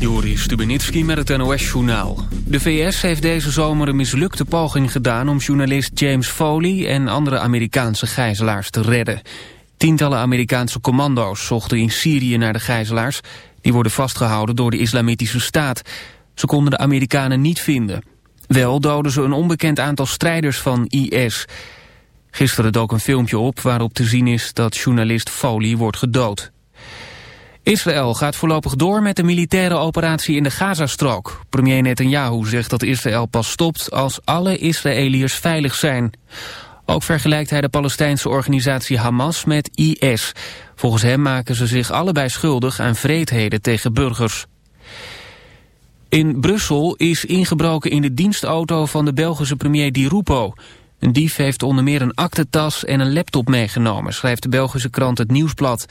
Joris Stubenitski met het NOS-journaal. De VS heeft deze zomer een mislukte poging gedaan... om journalist James Foley en andere Amerikaanse gijzelaars te redden. Tientallen Amerikaanse commando's zochten in Syrië naar de gijzelaars... die worden vastgehouden door de Islamitische Staat. Ze konden de Amerikanen niet vinden. Wel doden ze een onbekend aantal strijders van IS. Gisteren dook een filmpje op waarop te zien is dat journalist Foley wordt gedood. Israël gaat voorlopig door met de militaire operatie in de Gazastrook. Premier Netanyahu zegt dat Israël pas stopt als alle Israëliërs veilig zijn. Ook vergelijkt hij de Palestijnse organisatie Hamas met IS. Volgens hem maken ze zich allebei schuldig aan vreedheden tegen burgers. In Brussel is ingebroken in de dienstauto van de Belgische premier Di Rupo. Een dief heeft onder meer een aktentas en een laptop meegenomen, schrijft de Belgische krant Het Nieuwsblad.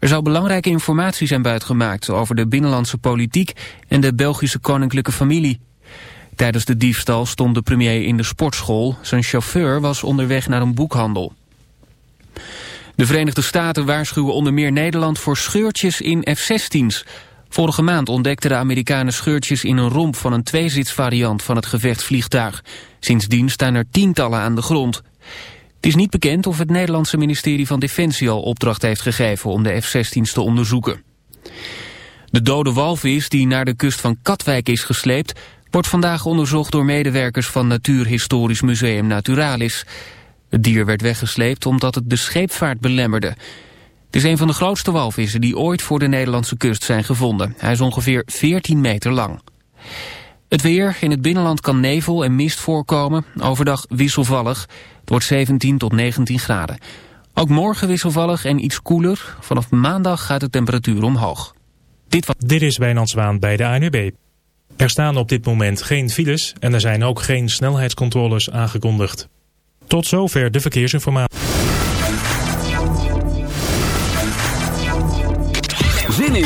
Er zou belangrijke informatie zijn buitgemaakt over de binnenlandse politiek en de Belgische koninklijke familie. Tijdens de diefstal stond de premier in de sportschool. Zijn chauffeur was onderweg naar een boekhandel. De Verenigde Staten waarschuwen onder meer Nederland voor scheurtjes in F-16's. Vorige maand ontdekten de Amerikanen scheurtjes in een romp van een tweezitsvariant van het gevechtsvliegtuig. Sindsdien staan er tientallen aan de grond. Het is niet bekend of het Nederlandse ministerie van Defensie al opdracht heeft gegeven om de F-16's te onderzoeken. De dode walvis die naar de kust van Katwijk is gesleept... wordt vandaag onderzocht door medewerkers van Natuurhistorisch Museum Naturalis. Het dier werd weggesleept omdat het de scheepvaart belemmerde. Het is een van de grootste walvissen die ooit voor de Nederlandse kust zijn gevonden. Hij is ongeveer 14 meter lang. Het weer, in het binnenland kan nevel en mist voorkomen. Overdag wisselvallig. Het wordt 17 tot 19 graden. Ook morgen wisselvallig en iets koeler. Vanaf maandag gaat de temperatuur omhoog. Dit, was... dit is Wijnand bij de ANUB. Er staan op dit moment geen files en er zijn ook geen snelheidscontroles aangekondigd. Tot zover de verkeersinformatie.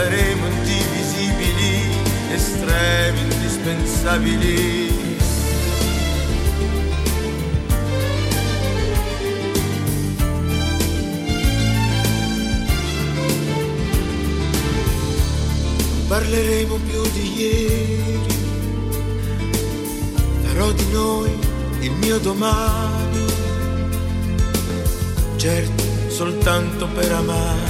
saremo indivisibili, estremi, indispensabili. Non Parleremo più di ieri, farò di noi il mio domani, certo soltanto per amare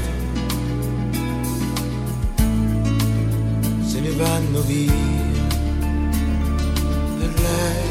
vanno via per lei.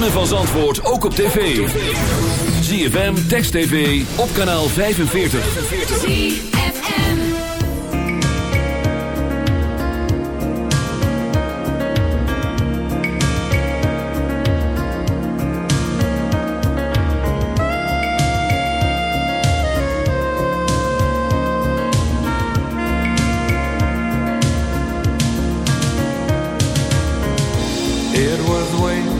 ritme van Zandvoort ook op tv. ZFM, Text TV, op kanaal 45. It was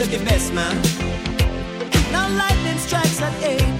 look at best, man. Now lightning strikes at eight.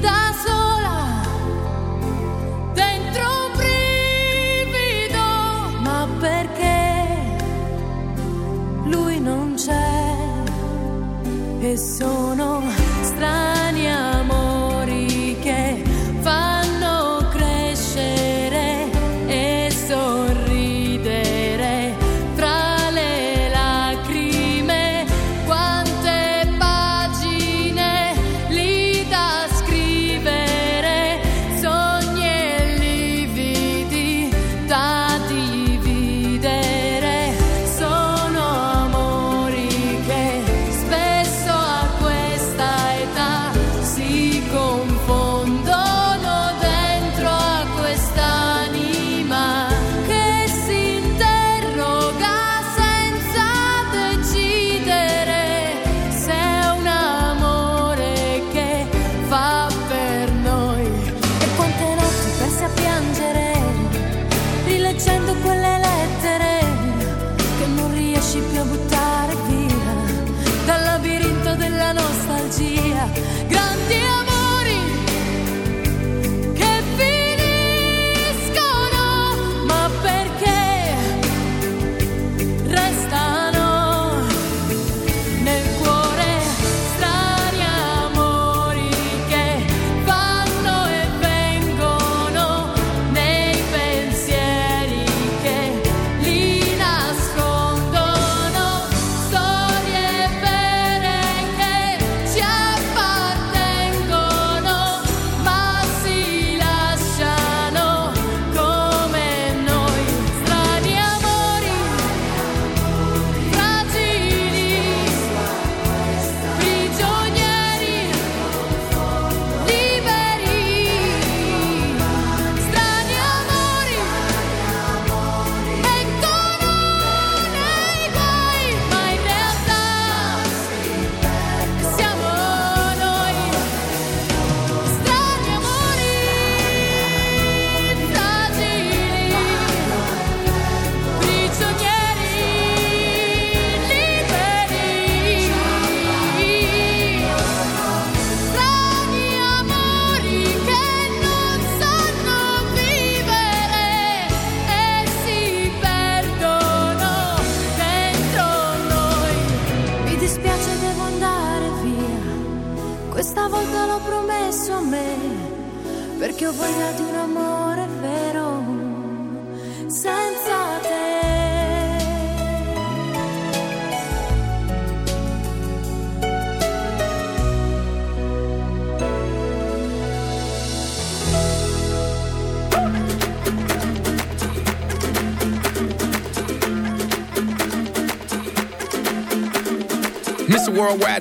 Sola dentro un brivido, ma perché lui non c'è. e sono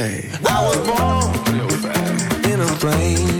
Way." I was born in a plane.